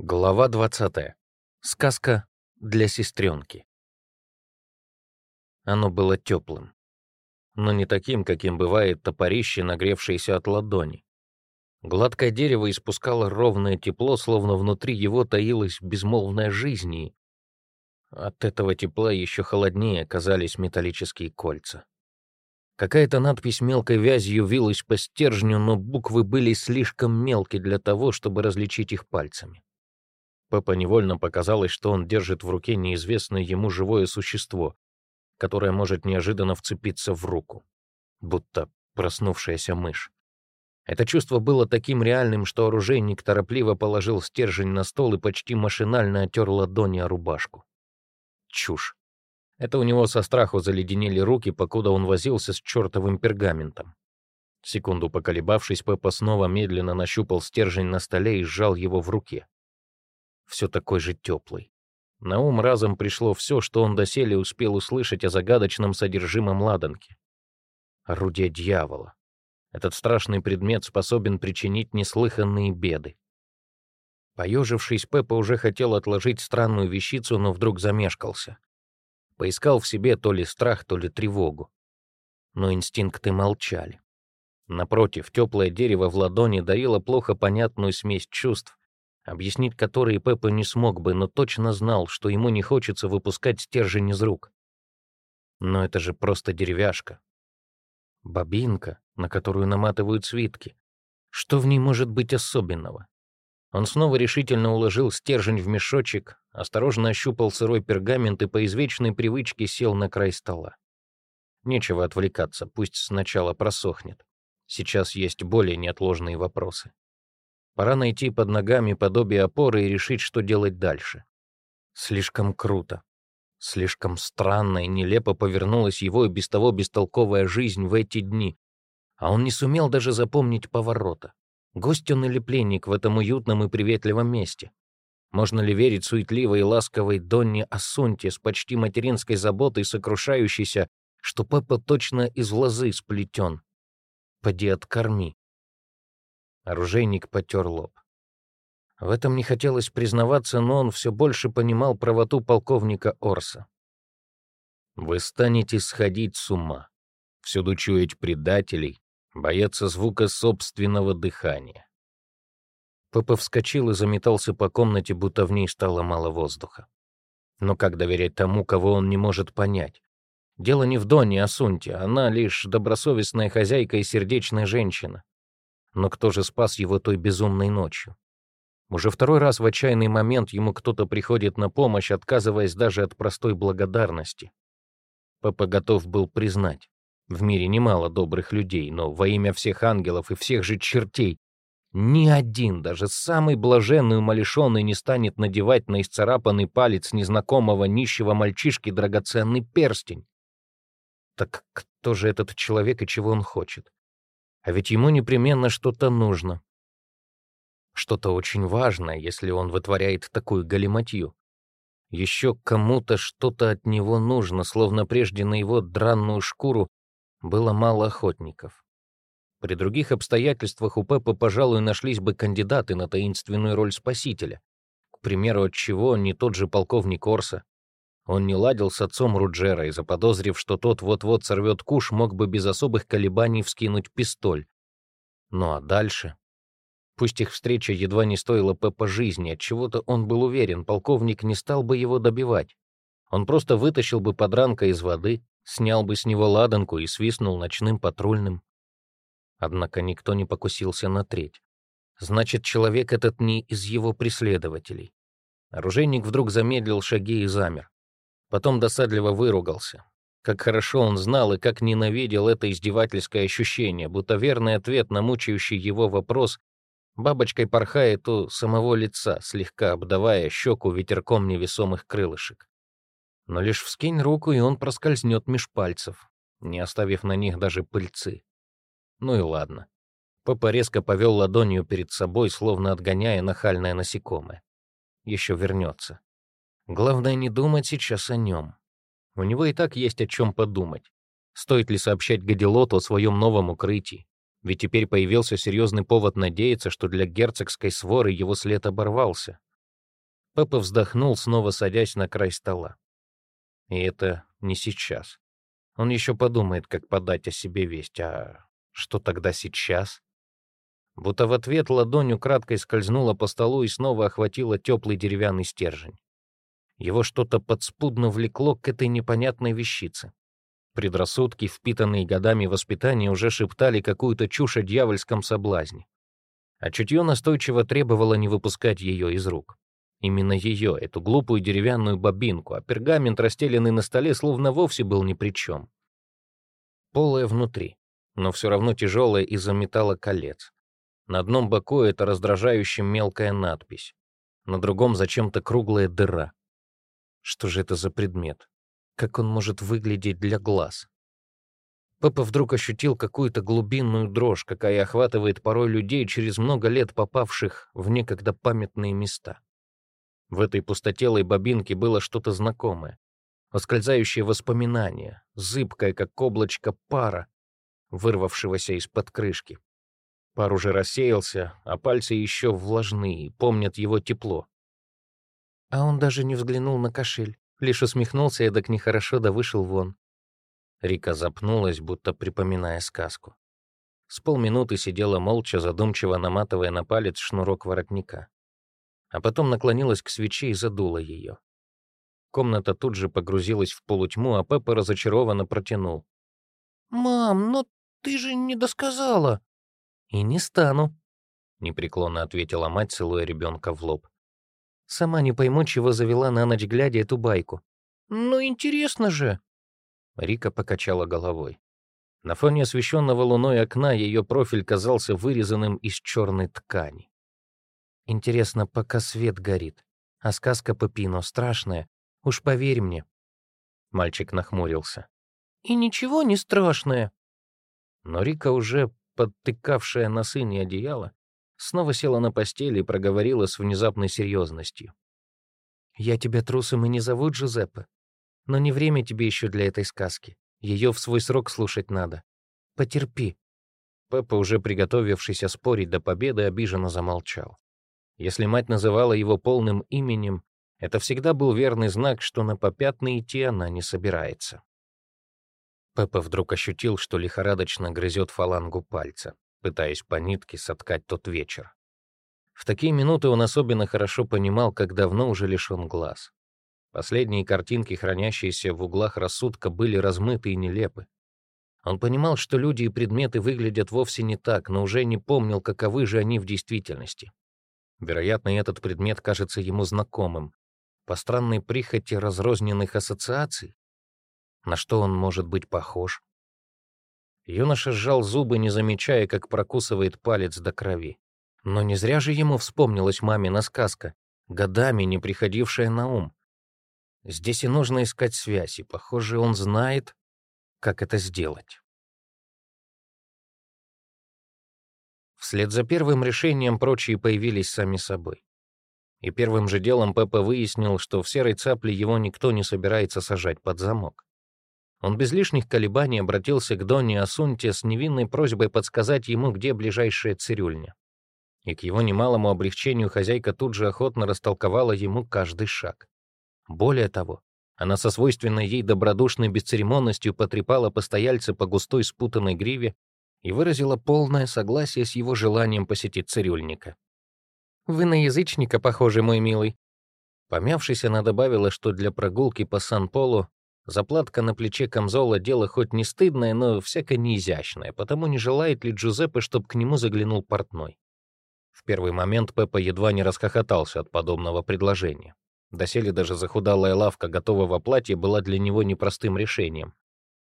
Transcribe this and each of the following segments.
Глава 20. Сказка для сестренки. Оно было теплым, но не таким, каким бывает топорище, нагревшееся от ладони. Гладкое дерево испускало ровное тепло, словно внутри его таилась безмолвная жизнь, и от этого тепла еще холоднее казались металлические кольца. Какая-то надпись мелкой вязью вилась по стержню, но буквы были слишком мелкие для того, чтобы различить их пальцами. Пеппа невольно показалось, что он держит в руке неизвестное ему живое существо, которое может неожиданно вцепиться в руку, будто проснувшаяся мышь. Это чувство было таким реальным, что оружейник торопливо положил стержень на стол и почти машинально отер ладони о рубашку. Чушь. Это у него со страху заледенели руки, покуда он возился с чертовым пергаментом. Секунду поколебавшись, Пеппа снова медленно нащупал стержень на столе и сжал его в руке. Все такой же теплый. На ум разом пришло все, что он доселе успел услышать о загадочном содержимом ладанки. Орудие дьявола. Этот страшный предмет способен причинить неслыханные беды. Поежившись, Пеппа уже хотел отложить странную вещицу, но вдруг замешкался. Поискал в себе то ли страх, то ли тревогу. Но инстинкты молчали. Напротив, теплое дерево в ладони дарило плохо понятную смесь чувств, объяснить которые Пеппа не смог бы, но точно знал, что ему не хочется выпускать стержень из рук. Но это же просто деревяшка. Бобинка, на которую наматывают свитки. Что в ней может быть особенного? Он снова решительно уложил стержень в мешочек, осторожно ощупал сырой пергамент и по извечной привычке сел на край стола. Нечего отвлекаться, пусть сначала просохнет. Сейчас есть более неотложные вопросы. Пора найти под ногами подобие опоры и решить, что делать дальше. Слишком круто. Слишком странно и нелепо повернулась его и без того бестолковая жизнь в эти дни, а он не сумел даже запомнить поворота. Гость он или пленник в этом уютном и приветливом месте? Можно ли верить суетливой и ласковой Донне Асунте с почти материнской заботой, сокрушающейся, что папа точно из лозы сплетен? Поди откорми. Оружейник потер лоб. В этом не хотелось признаваться, но он все больше понимал правоту полковника Орса. «Вы станете сходить с ума, всюду чуять предателей, бояться звука собственного дыхания. Папа вскочил и заметался по комнате, будто в ней стало мало воздуха. Но как доверять тому, кого он не может понять? Дело не в Доне, а Сунте. Она лишь добросовестная хозяйка и сердечная женщина. Но кто же спас его той безумной ночью? Уже второй раз в отчаянный момент ему кто-то приходит на помощь, отказываясь даже от простой благодарности. Папа готов был признать. В мире немало добрых людей, но во имя всех ангелов и всех же чертей ни один, даже самый блаженный умалишенный, не станет надевать на исцарапанный палец незнакомого нищего мальчишки драгоценный перстень. Так кто же этот человек и чего он хочет? А ведь ему непременно что-то нужно. Что-то очень важное, если он вытворяет такую галиматью. Еще кому-то что-то от него нужно, словно прежде на его дранную шкуру было мало охотников. При других обстоятельствах у Пеппа, пожалуй, нашлись бы кандидаты на таинственную роль спасителя. К примеру, от чего не тот же полковник Орса. Он не ладил с отцом Руджера и, заподозрив, что тот вот-вот сорвет куш, мог бы без особых колебаний вскинуть пистоль. Ну а дальше? Пусть их встреча едва не стоила Пеппа жизни, от чего то он был уверен, полковник не стал бы его добивать. Он просто вытащил бы подранка из воды, снял бы с него ладанку и свистнул ночным патрульным. Однако никто не покусился на треть. Значит, человек этот не из его преследователей. Оружейник вдруг замедлил шаги и замер. Потом досадливо выругался. Как хорошо он знал и как ненавидел это издевательское ощущение, будто верный ответ на мучающий его вопрос бабочкой порхает у самого лица, слегка обдавая щеку ветерком невесомых крылышек но лишь вскинь руку, и он проскользнет меж пальцев, не оставив на них даже пыльцы. Ну и ладно. Папа резко повел ладонью перед собой, словно отгоняя нахальное насекомое. Еще вернется. Главное не думать сейчас о нем. У него и так есть о чем подумать. Стоит ли сообщать Гадилоту о своем новом укрытии? Ведь теперь появился серьезный повод надеяться, что для герцогской своры его след оборвался. Пеппа вздохнул, снова садясь на край стола. И это не сейчас. Он еще подумает, как подать о себе весть. А что тогда сейчас? Будто в ответ ладонь украдкой скользнула по столу и снова охватила теплый деревянный стержень. Его что-то подспудно влекло к этой непонятной вещице. Предрассудки, впитанные годами воспитания, уже шептали какую-то чушь о дьявольском соблазне. А чутье настойчиво требовало не выпускать ее из рук. Именно ее, эту глупую деревянную бобинку, а пергамент, расстеленный на столе, словно вовсе был ни при чем. Полая внутри, но все равно тяжелая из-за металла колец. На одном боку это раздражающе мелкая надпись, на другом зачем-то круглая дыра. Что же это за предмет? Как он может выглядеть для глаз? Папа вдруг ощутил какую-то глубинную дрожь, какая охватывает порой людей, через много лет попавших в некогда памятные места. В этой пустотелой бобинке было что-то знакомое. Воскользающее воспоминание, зыбкое, как облачко пара, вырвавшегося из-под крышки. Пар уже рассеялся, а пальцы еще влажные, помнят его тепло. А он даже не взглянул на кошель, лишь усмехнулся и так нехорошо да вышел вон. Рика запнулась, будто припоминая сказку. С полминуты сидела молча, задумчиво наматывая на палец шнурок воротника а потом наклонилась к свече и задула ее. Комната тут же погрузилась в полутьму, а Пеппа разочарованно протянул. «Мам, но ты же не досказала!» «И не стану», — непреклонно ответила мать, целуя ребенка в лоб. «Сама не пойму, чего завела на ночь глядя эту байку». «Ну, интересно же!» Рика покачала головой. На фоне освещенного луной окна ее профиль казался вырезанным из черной ткани. Интересно, пока свет горит. А сказка Пепино страшная. Уж поверь мне. Мальчик нахмурился. И ничего не страшное. Но Рика, уже подтыкавшая на сыне одеяло, снова села на постели и проговорила с внезапной серьезностью. «Я тебя трусом и не зову Джузеппе, но не время тебе еще для этой сказки. Ее в свой срок слушать надо. Потерпи». Пеппа, уже приготовившийся спорить до победы, обиженно замолчал. Если мать называла его полным именем, это всегда был верный знак, что на попятный идти она не собирается. Пеппа вдруг ощутил, что лихорадочно грызет фалангу пальца, пытаясь по нитке соткать тот вечер. В такие минуты он особенно хорошо понимал, как давно уже лишен глаз. Последние картинки, хранящиеся в углах рассудка, были размыты и нелепы. Он понимал, что люди и предметы выглядят вовсе не так, но уже не помнил, каковы же они в действительности. Вероятно, этот предмет кажется ему знакомым. По странной прихоти разрозненных ассоциаций? На что он может быть похож? Юноша сжал зубы, не замечая, как прокусывает палец до крови. Но не зря же ему вспомнилась мамина сказка, годами не приходившая на ум. Здесь и нужно искать связь, и, похоже, он знает, как это сделать. Вслед за первым решением прочие появились сами собой. И первым же делом Пеппа выяснил, что в серой цапле его никто не собирается сажать под замок. Он без лишних колебаний обратился к Донне Асунте с невинной просьбой подсказать ему, где ближайшая цирюльня. И к его немалому облегчению хозяйка тут же охотно растолковала ему каждый шаг. Более того, она со свойственной ей добродушной бесцеремонностью потрепала постояльца по густой спутанной гриве и выразила полное согласие с его желанием посетить цирюльника. «Вы на язычника похожи, мой милый». Помявшись, она добавила, что для прогулки по Сан-Полу заплатка на плече камзола — дело хоть не стыдное, но всяко не изящное, потому не желает ли Джузеппе, чтобы к нему заглянул портной. В первый момент Пеппа едва не расхохотался от подобного предложения. Доселе даже захудалая лавка готового платья была для него непростым решением.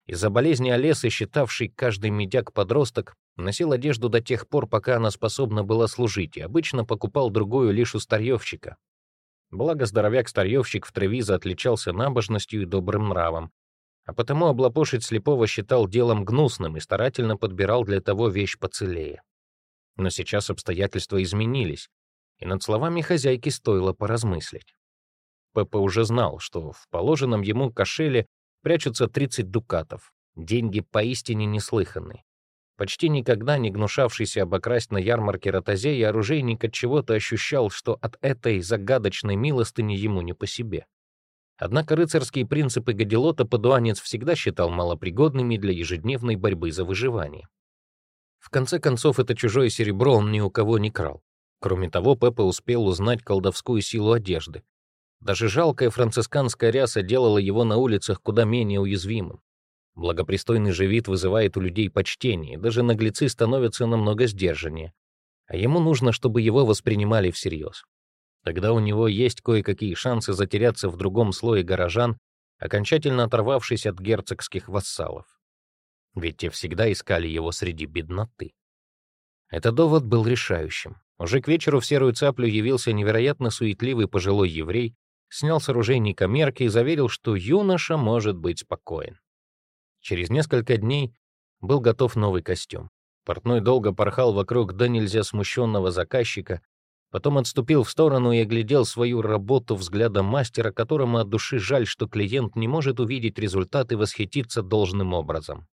Из-за болезни Олесы, считавший каждый медяк-подросток, носил одежду до тех пор, пока она способна была служить, и обычно покупал другую лишь у старьевщика. Благо здоровяк-старьевщик в Тревиза отличался набожностью и добрым нравом, а потому облапошить слепого считал делом гнусным и старательно подбирал для того вещь поцелее. Но сейчас обстоятельства изменились, и над словами хозяйки стоило поразмыслить. Пеппа уже знал, что в положенном ему кошеле прячутся 30 дукатов. Деньги поистине неслыханные. Почти никогда не гнушавшийся обокрасть на ярмарке ротозей, оружейник от чего-то ощущал, что от этой загадочной милостыни ему не по себе. Однако рыцарские принципы Гадилота подуанец всегда считал малопригодными для ежедневной борьбы за выживание. В конце концов, это чужое серебро он ни у кого не крал. Кроме того, Пеппа успел узнать колдовскую силу одежды. Даже жалкая францисканская ряса делала его на улицах куда менее уязвимым. Благопристойный же вид вызывает у людей почтение, даже наглецы становятся намного сдержаннее. А ему нужно, чтобы его воспринимали всерьез. Тогда у него есть кое-какие шансы затеряться в другом слое горожан, окончательно оторвавшись от герцогских вассалов. Ведь те всегда искали его среди бедноты. Этот довод был решающим. Уже к вечеру в серую цаплю явился невероятно суетливый пожилой еврей, снял с оружейника мерки и заверил, что юноша может быть спокоен. Через несколько дней был готов новый костюм. Портной долго порхал вокруг да нельзя смущенного заказчика, потом отступил в сторону и оглядел свою работу взглядом мастера, которому от души жаль, что клиент не может увидеть результат и восхититься должным образом.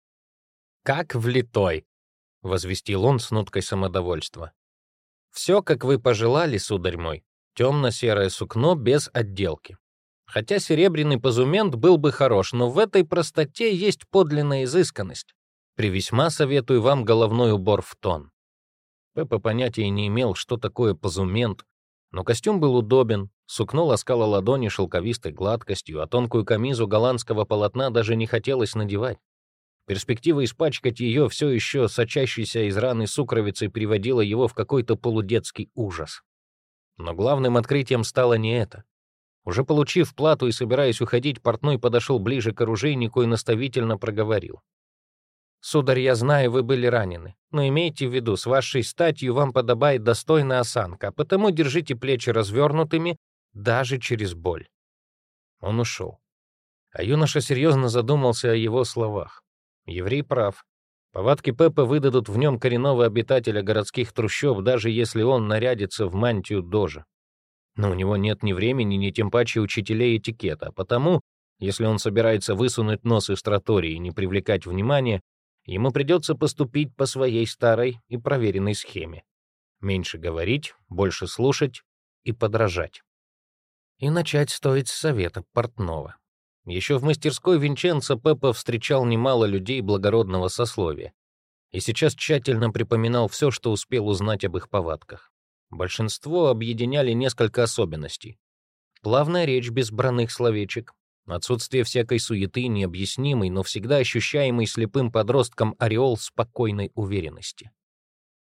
«Как влитой!» — возвестил он с ноткой самодовольства. «Все, как вы пожелали, сударь мой. Темно-серое сукно без отделки. Хотя серебряный позумент был бы хорош, но в этой простоте есть подлинная изысканность. При весьма советую вам головной убор в тон. Пеппа понятия не имел, что такое позумент, но костюм был удобен, сукно ласкало ладони шелковистой гладкостью, а тонкую камизу голландского полотна даже не хотелось надевать. Перспектива испачкать ее все еще сочащейся из раны сукровицей приводила его в какой-то полудетский ужас. Но главным открытием стало не это. Уже получив плату и собираясь уходить, портной подошел ближе к оружейнику и наставительно проговорил. «Сударь, я знаю, вы были ранены, но имейте в виду, с вашей статью вам подобает достойная осанка, а потому держите плечи развернутыми даже через боль». Он ушел. А юноша серьезно задумался о его словах. Еврей прав. Повадки Пеппа выдадут в нем коренного обитателя городских трущоб, даже если он нарядится в мантию дожа но у него нет ни времени, ни тем паче учителей этикета, потому, если он собирается высунуть нос из тротории и не привлекать внимания, ему придется поступить по своей старой и проверенной схеме. Меньше говорить, больше слушать и подражать. И начать стоит с совета портного. Еще в мастерской Винченцо Пеппа встречал немало людей благородного сословия и сейчас тщательно припоминал все, что успел узнать об их повадках. Большинство объединяли несколько особенностей. Плавная речь без бранных словечек, отсутствие всякой суеты, необъяснимый, но всегда ощущаемый слепым подростком ореол спокойной уверенности.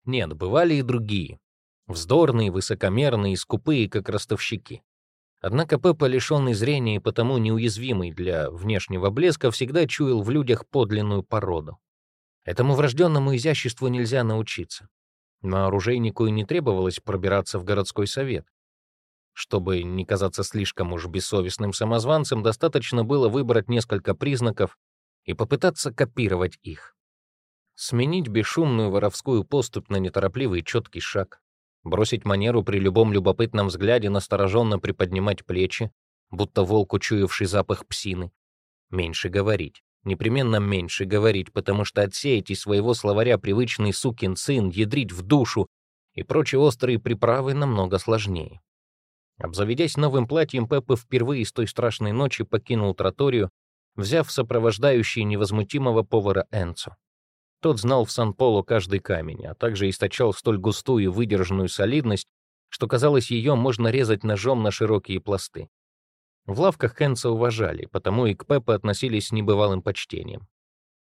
Нет, бывали и другие. Вздорные, высокомерные, скупые, как ростовщики. Однако Пеппа, лишенный зрения и потому неуязвимый для внешнего блеска, всегда чуял в людях подлинную породу. Этому врожденному изяществу нельзя научиться. Но оружейнику и не требовалось пробираться в городской совет. Чтобы не казаться слишком уж бессовестным самозванцем, достаточно было выбрать несколько признаков и попытаться копировать их. Сменить бесшумную воровскую поступь на неторопливый четкий шаг, бросить манеру при любом любопытном взгляде настороженно приподнимать плечи, будто волк, учуявший запах псины, меньше говорить, непременно меньше говорить, потому что отсеять из своего словаря привычный сукин сын, ядрить в душу и прочие острые приправы намного сложнее. Обзаведясь новым платьем, Пеппа впервые с той страшной ночи покинул троторию, взяв сопровождающий невозмутимого повара Энцо. Тот знал в Сан-Поло каждый камень, а также источал столь густую выдержанную солидность, что, казалось, ее можно резать ножом на широкие пласты. В лавках Хэнса уважали, потому и к Пеппе относились с небывалым почтением.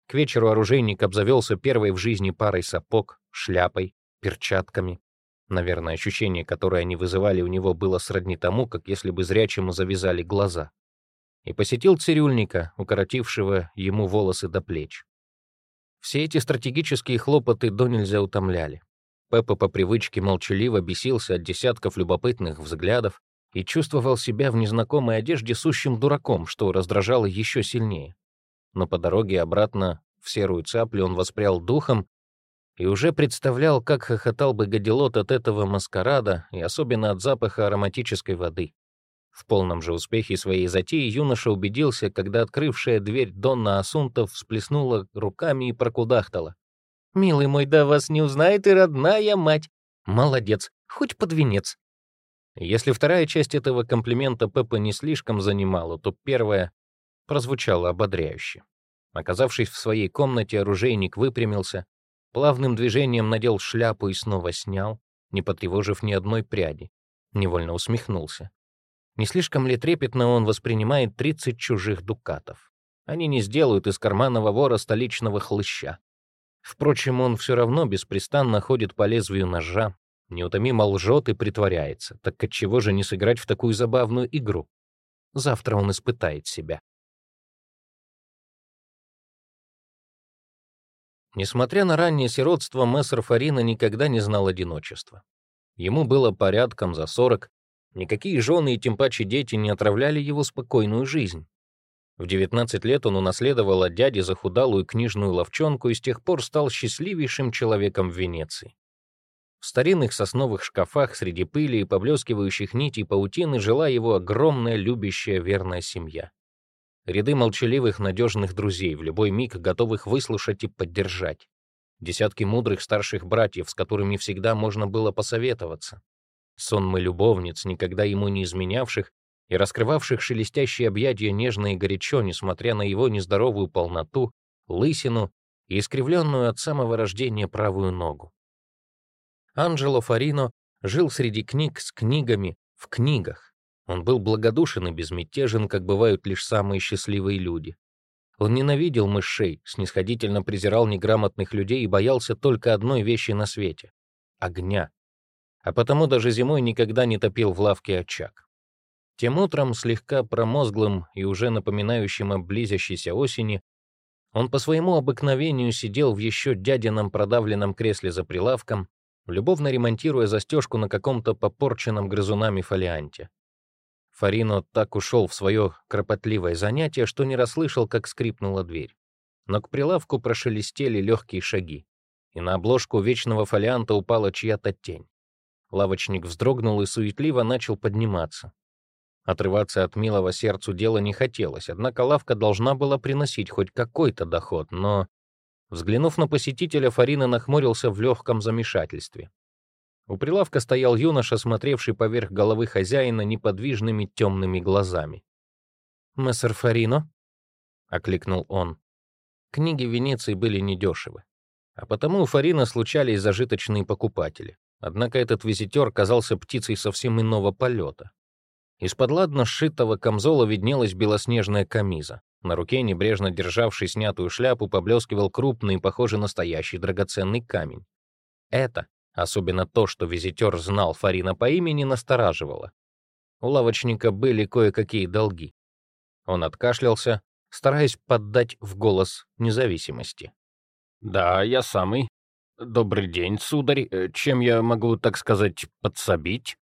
К вечеру оружейник обзавелся первой в жизни парой сапог, шляпой, перчатками. Наверное, ощущение, которое они вызывали у него, было сродни тому, как если бы зрячему завязали глаза. И посетил цирюльника, укоротившего ему волосы до плеч. Все эти стратегические хлопоты до нельзя утомляли. Пеппа по привычке молчаливо бесился от десятков любопытных взглядов, и чувствовал себя в незнакомой одежде сущим дураком, что раздражало еще сильнее. Но по дороге обратно в серую цаплю он воспрял духом и уже представлял, как хохотал бы Гадилот от этого маскарада и особенно от запаха ароматической воды. В полном же успехе своей затеи юноша убедился, когда открывшая дверь Донна Асунтов всплеснула руками и прокудахтала. Милый мой, да вас не узнает и родная мать. Молодец, хоть под венец. Если вторая часть этого комплимента Пеппа не слишком занимала, то первая прозвучала ободряюще. Оказавшись в своей комнате, оружейник выпрямился, плавным движением надел шляпу и снова снял, не потревожив ни одной пряди. Невольно усмехнулся. Не слишком ли трепетно он воспринимает 30 чужих дукатов? Они не сделают из карманного вора столичного хлыща. Впрочем, он все равно беспрестанно ходит по лезвию ножа, неутомимо лжет и притворяется. Так отчего же не сыграть в такую забавную игру? Завтра он испытает себя. Несмотря на раннее сиротство, мессер Фарина никогда не знал одиночества. Ему было порядком за сорок, никакие жены и тем паче дети не отравляли его спокойную жизнь. В 19 лет он унаследовал от дяди захудалую книжную ловчонку и с тех пор стал счастливейшим человеком в Венеции. В старинных сосновых шкафах среди пыли и поблескивающих нитей паутины жила его огромная любящая верная семья. Ряды молчаливых, надежных друзей, в любой миг готовых выслушать и поддержать. Десятки мудрых старших братьев, с которыми всегда можно было посоветоваться. Сонмы любовниц, никогда ему не изменявших и раскрывавших шелестящие объятия нежно и горячо, несмотря на его нездоровую полноту, лысину и искривленную от самого рождения правую ногу. Анджело Фарино жил среди книг с книгами в книгах, он был благодушен и безмятежен, как бывают лишь самые счастливые люди. Он ненавидел мышей, снисходительно презирал неграмотных людей и боялся только одной вещи на свете — огня. А потому даже зимой никогда не топил в лавке очаг. Тем утром, слегка промозглым и уже напоминающим о близящейся осени, он по своему обыкновению сидел в еще дядином продавленном кресле за прилавком, любовно ремонтируя застежку на каком-то попорченном грызунами фолианте. Фарино так ушел в свое кропотливое занятие, что не расслышал, как скрипнула дверь. Но к прилавку прошелестели легкие шаги, и на обложку вечного фолианта упала чья-то тень. Лавочник вздрогнул и суетливо начал подниматься. Отрываться от милого сердцу дела не хотелось, однако лавка должна была приносить хоть какой-то доход, но... Взглянув на посетителя, Фарина нахмурился в легком замешательстве. У прилавка стоял юноша, смотревший поверх головы хозяина неподвижными темными глазами. «Мессер Фарино?» — окликнул он. Книги Венеции были недешевы, а потому у Фарина случались зажиточные покупатели. Однако этот визитер казался птицей совсем иного полета. Из-под ладно сшитого камзола виднелась белоснежная камиза. На руке, небрежно державший снятую шляпу, поблескивал крупный, похожий настоящий драгоценный камень. Это Особенно то, что визитер знал Фарина по имени, настораживало. У лавочника были кое-какие долги. Он откашлялся, стараясь поддать в голос независимости. «Да, я самый. Добрый день, сударь. Э, чем я могу, так сказать, подсобить?»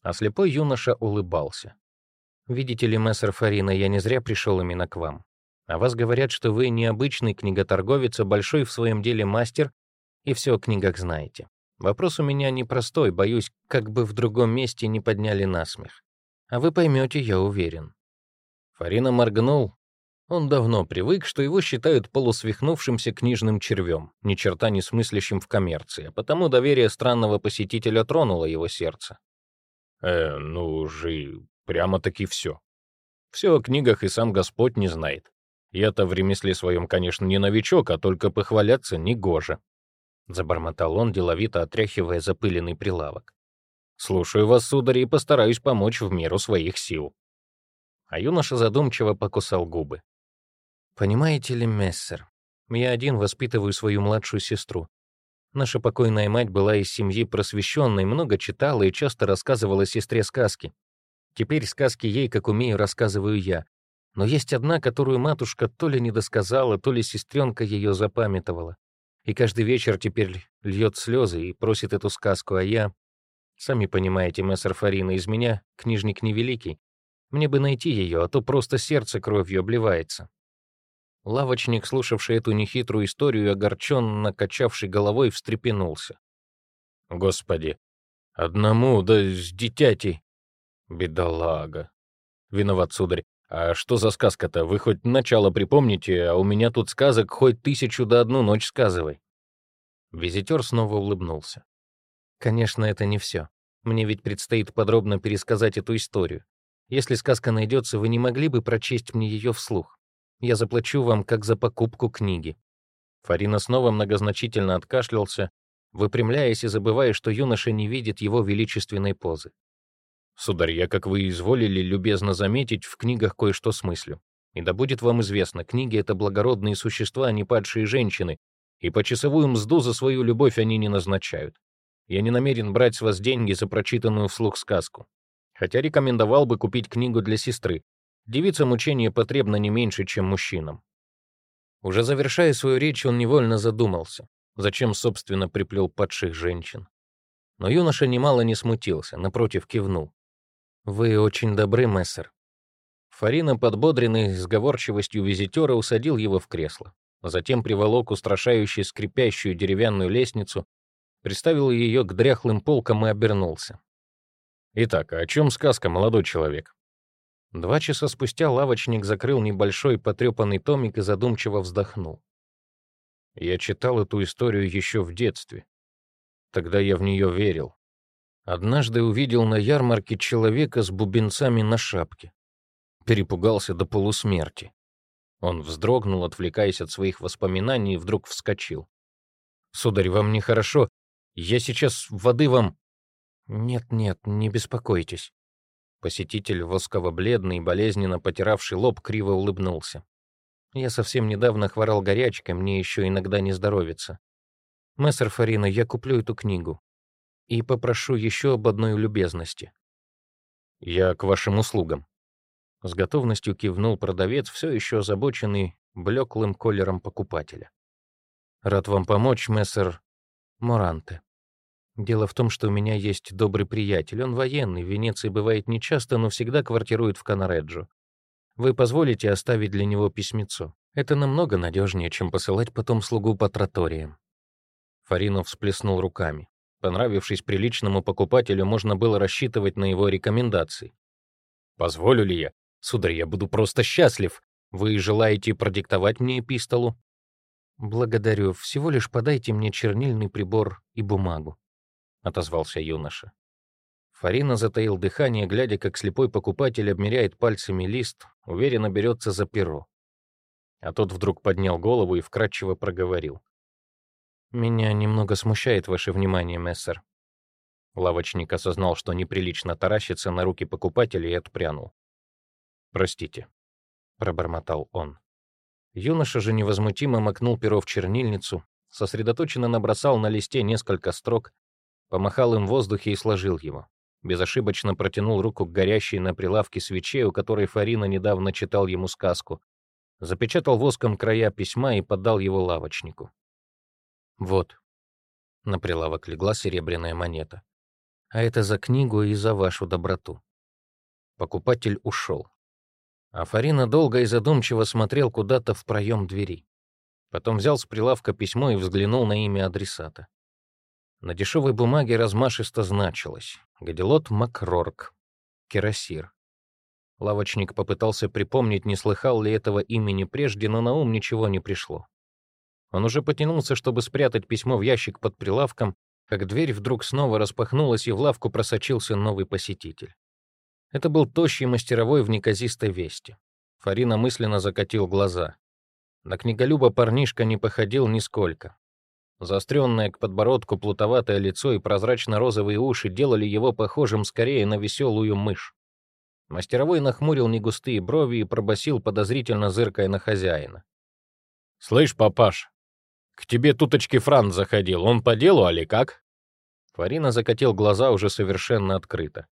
А слепой юноша улыбался. «Видите ли, мессер Фарина, я не зря пришел именно к вам. А вас говорят, что вы необычный книготорговец, а большой в своем деле мастер и все о книгах знаете. Вопрос у меня непростой, боюсь, как бы в другом месте не подняли насмех. А вы поймете, я уверен». Фарина моргнул. Он давно привык, что его считают полусвихнувшимся книжным червем, ни черта не смыслящим в коммерции, а потому доверие странного посетителя тронуло его сердце. «Э, ну же, прямо-таки все. Все о книгах и сам Господь не знает. Я-то в ремесле своем, конечно, не новичок, а только похваляться негоже. — забормотал он, деловито отряхивая запыленный прилавок. «Слушаю вас, сударь, и постараюсь помочь в меру своих сил». А юноша задумчиво покусал губы. «Понимаете ли, мессер, я один воспитываю свою младшую сестру. Наша покойная мать была из семьи просвещенной, много читала и часто рассказывала сестре сказки. Теперь сказки ей, как умею, рассказываю я. Но есть одна, которую матушка то ли не досказала, то ли сестренка ее запамятовала и каждый вечер теперь льет слезы и просит эту сказку, а я... Сами понимаете, мессер Фарина, из меня книжник невеликий. Мне бы найти ее, а то просто сердце кровью обливается. Лавочник, слушавший эту нехитрую историю, огорченно качавший головой, встрепенулся. «Господи, одному, да с дитятей!» «Бедолага!» «Виноват, сударь. А что за сказка-то? Вы хоть начало припомните, а у меня тут сказок хоть тысячу да одну ночь сказывай. Визитер снова улыбнулся. Конечно, это не все. Мне ведь предстоит подробно пересказать эту историю. Если сказка найдется, вы не могли бы прочесть мне ее вслух? Я заплачу вам как за покупку книги». Фарина снова многозначительно откашлялся, выпрямляясь и забывая, что юноша не видит его величественной позы. «Сударь, я, как вы изволили любезно заметить, в книгах кое-что смыслю. И да будет вам известно, книги — это благородные существа, а не падшие женщины, и почасовую мзду за свою любовь они не назначают. Я не намерен брать с вас деньги за прочитанную вслух сказку. Хотя рекомендовал бы купить книгу для сестры. Девицам учение потребно не меньше, чем мужчинам. Уже завершая свою речь, он невольно задумался, зачем, собственно, приплел падших женщин. Но юноша немало не смутился, напротив кивнул. «Вы очень добры, мессер». Фарина, подбодренный сговорчивостью визитера, усадил его в кресло. Затем приволок устрашающую скрипящую деревянную лестницу, приставил ее к дряхлым полкам и обернулся. «Итак, о чем сказка, молодой человек?» Два часа спустя лавочник закрыл небольшой потрепанный томик и задумчиво вздохнул. Я читал эту историю еще в детстве. Тогда я в нее верил. Однажды увидел на ярмарке человека с бубенцами на шапке. Перепугался до полусмерти. Он вздрогнул, отвлекаясь от своих воспоминаний, и вдруг вскочил. «Сударь, вам нехорошо. Я сейчас воды вам...» «Нет-нет, не беспокойтесь». Посетитель, восково-бледный, болезненно потиравший лоб, криво улыбнулся. «Я совсем недавно хворал горячкой, мне еще иногда не здоровится. Мессер Фарина, я куплю эту книгу. И попрошу еще об одной любезности». «Я к вашим услугам». С готовностью кивнул продавец, все еще озабоченный блеклым колером покупателя. «Рад вам помочь, мессер Моранте. Дело в том, что у меня есть добрый приятель. Он военный, в Венеции бывает нечасто, но всегда квартирует в Канареджо. Вы позволите оставить для него письмецо? Это намного надежнее, чем посылать потом слугу по троториям». Фаринов всплеснул руками. Понравившись приличному покупателю, можно было рассчитывать на его рекомендации. «Позволю ли я? Сударь, я буду просто счастлив. Вы желаете продиктовать мне эпистолу?» «Благодарю. Всего лишь подайте мне чернильный прибор и бумагу», — отозвался юноша. Фарина затаил дыхание, глядя, как слепой покупатель обмеряет пальцами лист, уверенно берется за перо. А тот вдруг поднял голову и вкратчиво проговорил. «Меня немного смущает ваше внимание, мессер». Лавочник осознал, что неприлично таращится на руки покупателя и отпрянул. «Простите», — пробормотал он. Юноша же невозмутимо макнул перо в чернильницу, сосредоточенно набросал на листе несколько строк, помахал им в воздухе и сложил его. Безошибочно протянул руку к горящей на прилавке свече, у которой Фарина недавно читал ему сказку. Запечатал воском края письма и подал его лавочнику. «Вот». На прилавок легла серебряная монета. «А это за книгу и за вашу доброту». Покупатель ушел. А Фарина долго и задумчиво смотрел куда-то в проем двери. Потом взял с прилавка письмо и взглянул на имя адресата. На дешевой бумаге размашисто значилось «Гадилот Макрорк, Керосир». Лавочник попытался припомнить, не слыхал ли этого имени прежде, но на ум ничего не пришло. Он уже потянулся, чтобы спрятать письмо в ящик под прилавком, как дверь вдруг снова распахнулась, и в лавку просочился новый посетитель. Это был тощий мастеровой в неказистой вести. Фарина мысленно закатил глаза. На книголюба парнишка не походил нисколько. Заостренное к подбородку плутоватое лицо и прозрачно-розовые уши делали его похожим скорее на веселую мышь. Мастеровой нахмурил негустые брови и пробасил, подозрительно зыркая на хозяина. «Слышь, папаш, к тебе туточки Франц заходил, он по делу, али как?» Фарина закатил глаза уже совершенно открыто.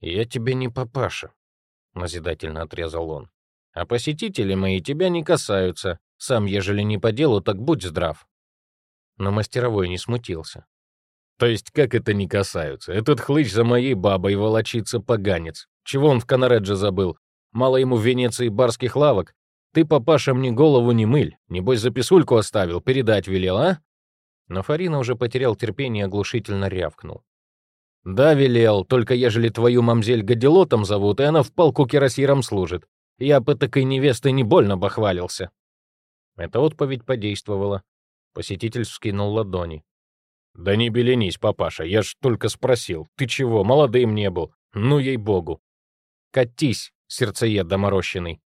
«Я тебе не папаша», — назидательно отрезал он. «А посетители мои тебя не касаются. Сам, ежели не по делу, так будь здрав». Но мастеровой не смутился. «То есть как это не касаются? Этот хлыщ за моей бабой волочится поганец. Чего он в Канаредже забыл? Мало ему в Венеции барских лавок? Ты, папаша, мне голову не мыль. Небось, записульку оставил, передать велел, а?» Но Фарина уже потерял терпение и оглушительно рявкнул. «Да, велел, только ежели твою мамзель Гадилотом зовут, и она в палку кирасиром служит. Я по такой невестой не больно бахвалился». Эта отповедь подействовала. Посетитель вскинул ладони. «Да не беленись, папаша, я ж только спросил. Ты чего, молодым не был? Ну, ей-богу!» «Катись, сердцеед доморощенный!»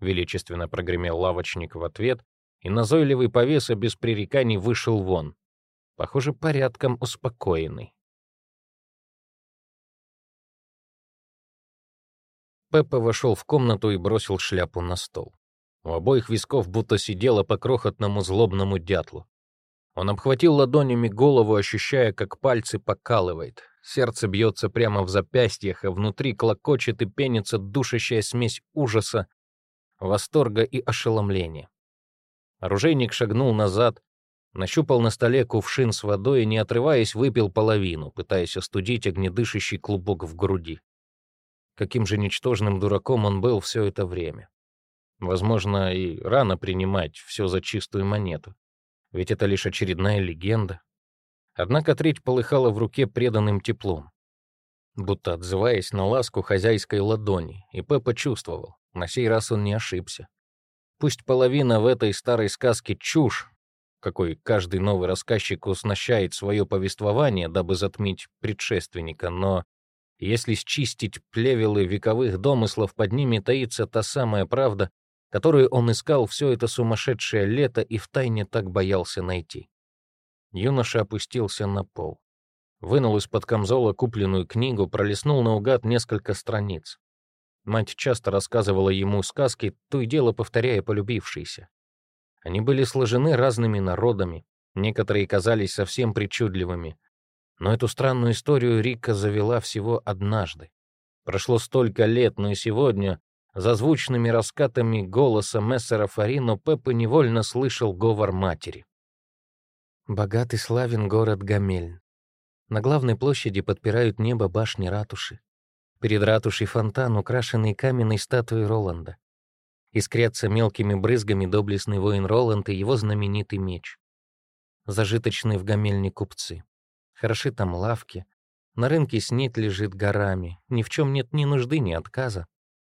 Величественно прогремел лавочник в ответ, и назойливый повеса без пререканий вышел вон. Похоже, порядком успокоенный. Пеппа вошел в комнату и бросил шляпу на стол. У обоих висков будто сидела по крохотному злобному дятлу. Он обхватил ладонями голову, ощущая, как пальцы покалывает. Сердце бьется прямо в запястьях, а внутри клокочет и пенится душащая смесь ужаса, восторга и ошеломления. Оружейник шагнул назад, нащупал на столе кувшин с водой и, не отрываясь, выпил половину, пытаясь остудить огнедышащий клубок в груди. Каким же ничтожным дураком он был все это время. Возможно, и рано принимать все за чистую монету. Ведь это лишь очередная легенда. Однако треть полыхала в руке преданным теплом, будто отзываясь на ласку хозяйской ладони, и Пеппа чувствовал, на сей раз он не ошибся. Пусть половина в этой старой сказке чушь, какой каждый новый рассказчик уснащает свое повествование, дабы затмить предшественника, но если счистить плевелы вековых домыслов, под ними таится та самая правда, которую он искал все это сумасшедшее лето и втайне так боялся найти. Юноша опустился на пол. Вынул из-под камзола купленную книгу, пролистнул наугад несколько страниц. Мать часто рассказывала ему сказки, то и дело повторяя полюбившиеся. Они были сложены разными народами, некоторые казались совсем причудливыми. Но эту странную историю Рика завела всего однажды. Прошло столько лет, но и сегодня за звучными раскатами голоса мессера Фарино Пеппа невольно слышал говор матери. Богатый славен город Гамельн. На главной площади подпирают небо башни ратуши. Перед ратушей фонтан, украшенный каменной статуей Роланда. Искрятся мелкими брызгами доблестный воин Роланд и его знаменитый меч. Зажиточные в Гамельне купцы. Хороши там лавки. На рынке снит лежит горами. Ни в чем нет ни нужды, ни отказа.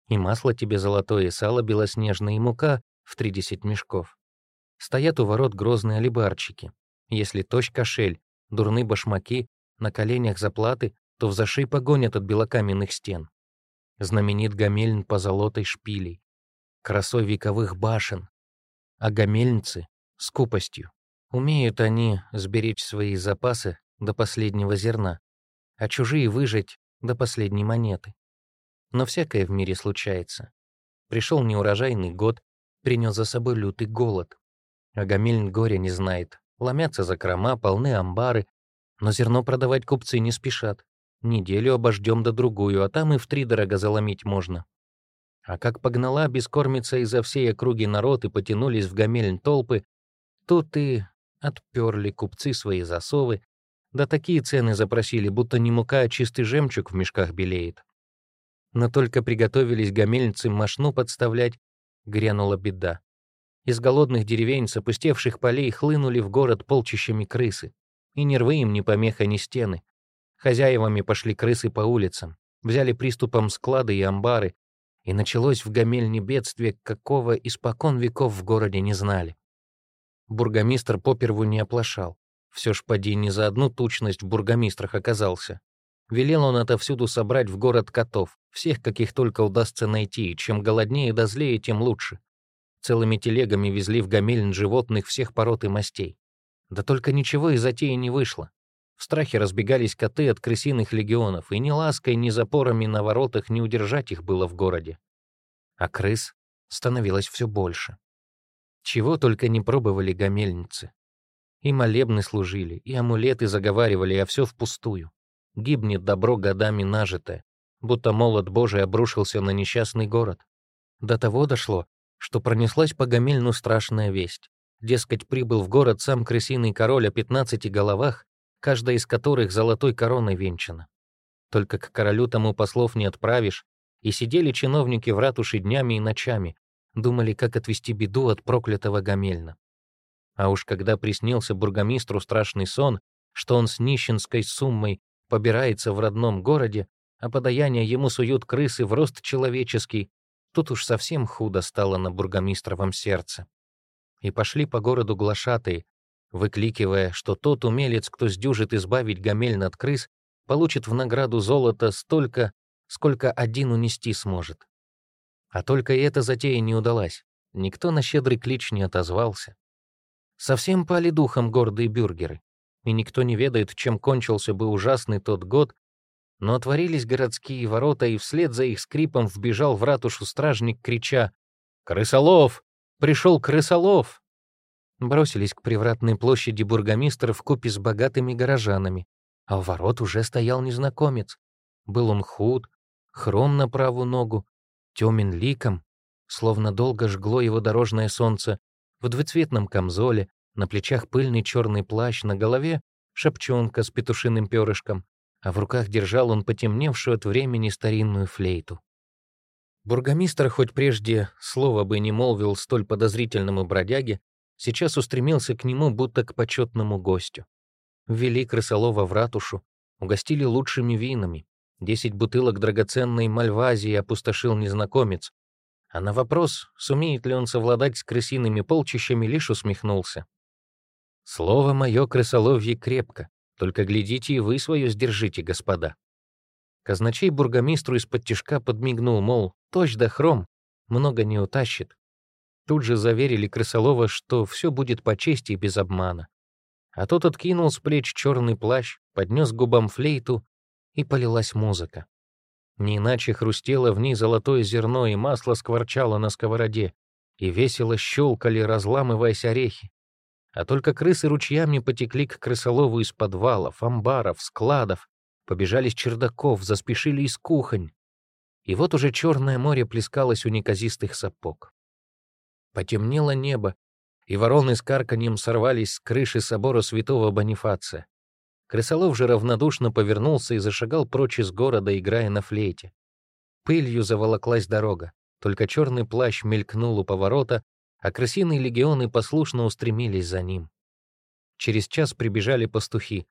И масло тебе золотое, и сало белоснежное, и мука в тридесять мешков. Стоят у ворот грозные алибарчики. Если точь кошель, дурны башмаки, на коленях заплаты, то в погонят от белокаменных стен. Знаменит Гамельн по золотой шпилей, красой вековых башен. А гамельнцы — скупостью. Умеют они сберечь свои запасы до последнего зерна, а чужие выжить до последней монеты. Но всякое в мире случается. Пришел неурожайный год, принес за собой лютый голод. Агамельн горя не знает. Ломятся закрома, полны амбары, но зерно продавать купцы не спешат. Неделю обождем до другую, а там и в три дорого заломить можно. А как погнала бескормица изо всей округи народ и потянулись в Гамельн толпы, тут и отперли купцы свои засовы, да такие цены запросили, будто не мука, а чистый жемчуг в мешках белеет. Но только приготовились гамельницы машну подставлять, грянула беда. Из голодных деревень с полей хлынули в город полчищами крысы. И ни рвы им ни помеха, ни стены. Хозяевами пошли крысы по улицам, взяли приступом склады и амбары, и началось в Гамельне бедствие, какого испокон веков в городе не знали. Бургомистр поперву не оплошал. Все ж поди не за одну тучность в бургомистрах оказался. Велел он отовсюду собрать в город котов, всех, каких только удастся найти, и чем голоднее да злее, тем лучше. Целыми телегами везли в Гамельн животных всех пород и мастей. Да только ничего из затеи не вышло. В страхе разбегались коты от крысиных легионов, и ни лаской, ни запорами на воротах не удержать их было в городе. А крыс становилось все больше. Чего только не пробовали гамельницы. И молебны служили, и амулеты заговаривали, а все впустую гибнет добро годами нажитое, будто молот Божий обрушился на несчастный город. До того дошло, что пронеслась по Гамельну страшная весть. Дескать, прибыл в город сам крысиный король о пятнадцати головах, каждая из которых золотой короной венчана. Только к королю тому послов не отправишь, и сидели чиновники в ратуше днями и ночами, думали, как отвести беду от проклятого Гамельна. А уж когда приснился бургомистру страшный сон, что он с нищенской суммой побирается в родном городе, а подаяние ему суют крысы в рост человеческий, тут уж совсем худо стало на бургомистровом сердце. И пошли по городу глашатые, выкликивая, что тот умелец, кто сдюжит избавить Гамельн от крыс, получит в награду золота столько, сколько один унести сможет. А только эта затея не удалась. Никто на щедрый клич не отозвался. Совсем пали духом гордые бюргеры, и никто не ведает, чем кончился бы ужасный тот год, но отворились городские ворота, и вслед за их скрипом вбежал в ратушу стражник, крича «Крысолов! Пришел крысолов!» Бросились к привратной площади бургомистр в купе с богатыми горожанами, а у ворот уже стоял незнакомец. Был он худ, хром на правую ногу, темен ликом, словно долго жгло его дорожное солнце, в двуцветном камзоле, на плечах пыльный черный плащ, на голове шапчонка с петушиным перышком, а в руках держал он потемневшую от времени старинную флейту. Бургомистр, хоть прежде слова бы не молвил столь подозрительному бродяге, сейчас устремился к нему, будто к почетному гостю. Ввели крысолова в ратушу, угостили лучшими винами, десять бутылок драгоценной мальвазии опустошил незнакомец, а на вопрос, сумеет ли он совладать с крысиными полчищами, лишь усмехнулся. «Слово мое крысоловье крепко, только глядите и вы свое сдержите, господа». Казначей бургомистру из-под тишка подмигнул, мол, точь да хром, много не утащит. Тут же заверили крысолова, что все будет по чести и без обмана. А тот откинул с плеч черный плащ, поднес к губам флейту, и полилась музыка. Не иначе хрустело в ней золотое зерно, и масло скворчало на сковороде, и весело щелкали, разламываясь орехи. А только крысы ручьями потекли к крысолову из подвалов, амбаров, складов, побежали с чердаков, заспешили из кухонь. И вот уже черное море плескалось у неказистых сапог. Потемнело небо, и вороны с карканьем сорвались с крыши собора святого Бонифация. Крысолов же равнодушно повернулся и зашагал прочь из города, играя на флейте. Пылью заволоклась дорога, только черный плащ мелькнул у поворота, а крысиные легионы послушно устремились за ним. Через час прибежали пастухи.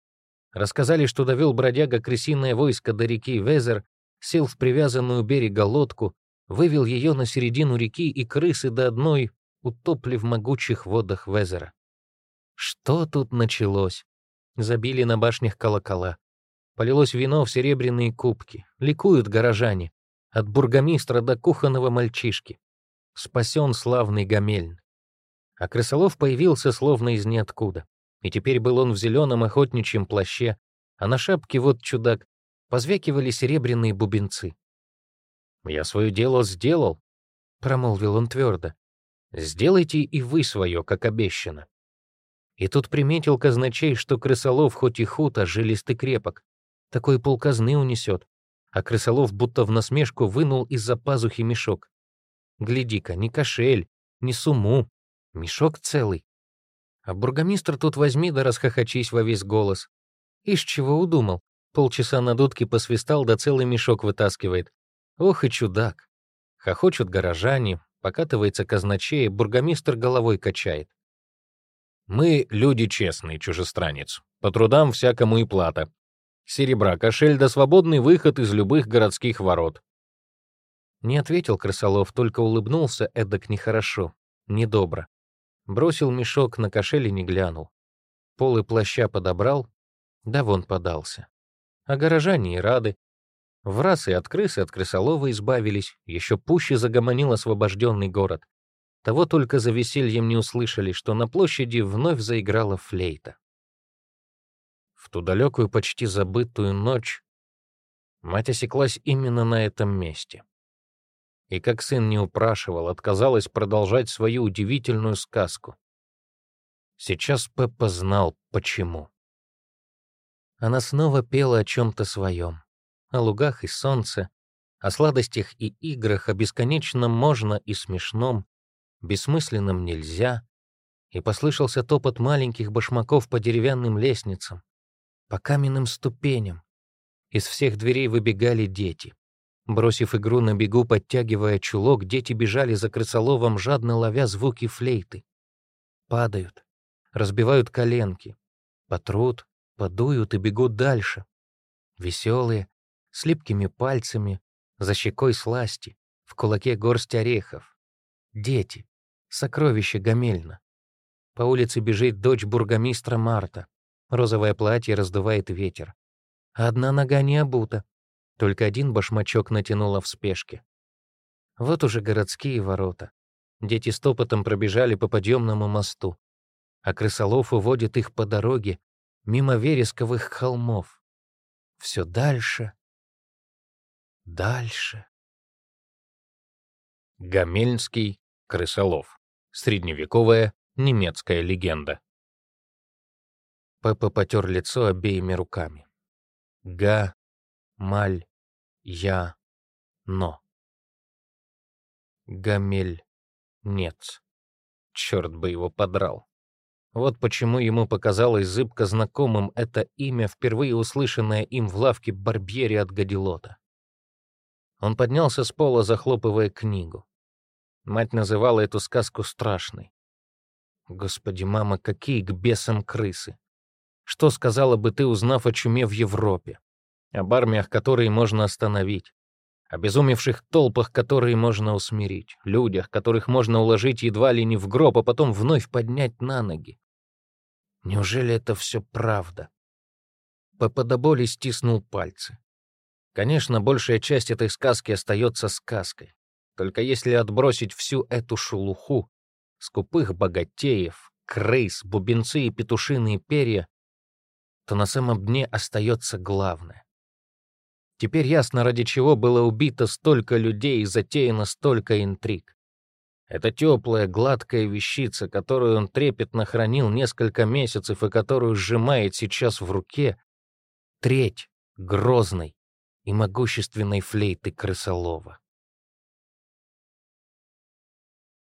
Рассказали, что довел бродяга крысиное войско до реки Везер, сел в привязанную берега лодку, вывел ее на середину реки, и крысы до одной утопли в могучих водах Везера. Что тут началось? Забили на башнях колокола. Полилось вино в серебряные кубки. Ликуют горожане. От бургомистра до кухонного мальчишки спасен славный Гамельн. А крысолов появился словно из ниоткуда. И теперь был он в зеленом охотничьем плаще, а на шапке вот чудак позвякивали серебряные бубенцы. «Я свое дело сделал», — промолвил он твердо. «Сделайте и вы свое, как обещано». И тут приметил казначей, что крысолов хоть и худ, а жилистый крепок. Такой полказны унесет. А крысолов будто в насмешку вынул из-за пазухи мешок. Гляди-ка, не кошель, не сумму, мешок целый. А бургомистр тут возьми да расхохочись во весь голос. Ишь чего удумал, полчаса на дудке посвистал да целый мешок вытаскивает. Ох и чудак. Хохочут горожане, покатывается казначей, бургомистр головой качает. Мы люди честные, чужестранец. По трудам всякому и плата. Серебра, кошель да свободный выход из любых городских ворот. Не ответил крысолов, только улыбнулся эдак нехорошо, недобро. Бросил мешок на кошель и не глянул. Полы плаща подобрал, да вон подался. А горожане и рады. В раз и от крысы, от крысолова избавились, еще пуще загомонил освобожденный город. Того только за весельем не услышали, что на площади вновь заиграла флейта. В ту далекую, почти забытую ночь мать осеклась именно на этом месте и, как сын не упрашивал, отказалась продолжать свою удивительную сказку. Сейчас Пеппа знал, почему. Она снова пела о чем-то своем, о лугах и солнце, о сладостях и играх, о бесконечном можно и смешном, бессмысленном нельзя, и послышался топот маленьких башмаков по деревянным лестницам, по каменным ступеням. Из всех дверей выбегали дети. Бросив игру на бегу, подтягивая чулок, дети бежали за крысоловом, жадно ловя звуки флейты. Падают, разбивают коленки, потрут, подуют и бегут дальше. Веселые, с липкими пальцами, за щекой сласти, в кулаке горсть орехов. Дети, сокровище Гамельна. По улице бежит дочь бургомистра Марта. Розовое платье раздувает ветер. Одна нога не обута. Только один башмачок натянула в спешке. Вот уже городские ворота. Дети стопотом пробежали по подъемному мосту, а крысолов уводит их по дороге мимо вересковых холмов. Все дальше, дальше. Гамельнский крысолов. Средневековая немецкая легенда. Пеппа потер лицо обеими руками. Га, маль, я, но. Гамель, нет. Черт бы его подрал. Вот почему ему показалось зыбко знакомым это имя, впервые услышанное им в лавке Барбьери от Гадилота. Он поднялся с пола, захлопывая книгу. Мать называла эту сказку страшной. Господи, мама, какие к бесам крысы! Что сказала бы ты, узнав о чуме в Европе? Об армиях, которые можно остановить, обезумевших толпах, которые можно усмирить, людях, которых можно уложить едва ли не в гроб, а потом вновь поднять на ноги. Неужели это все правда? Пеппа до боли стиснул пальцы. Конечно, большая часть этой сказки остается сказкой. Только если отбросить всю эту шелуху, скупых богатеев, крыс, бубенцы и петушиные перья, то на самом дне остается главное. Теперь ясно, ради чего было убито столько людей и затеяно столько интриг. Это теплая, гладкая вещица, которую он трепетно хранил несколько месяцев и которую сжимает сейчас в руке, треть грозной и могущественной флейты крысолова.